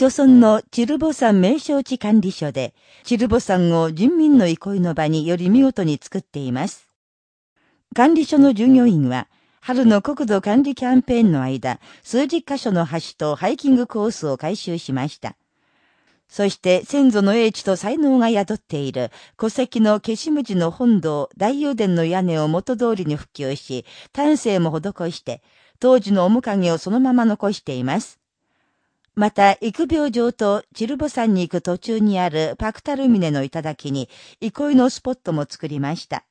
朝村のチルボ山名称地管理所で、チルボ山を人民の憩いの場により見事に作っています。管理所の従業員は、春の国土管理キャンペーンの間、数十箇所の橋とハイキングコースを改修しました。そして先祖の英知と才能が宿っている戸籍の消し無地の本堂大油殿の屋根を元通りに復旧し、丹精も施して、当時の面影をそのまま残しています。また、育病場とチルボ山に行く途中にあるパクタルミネの頂に、憩いのスポットも作りました。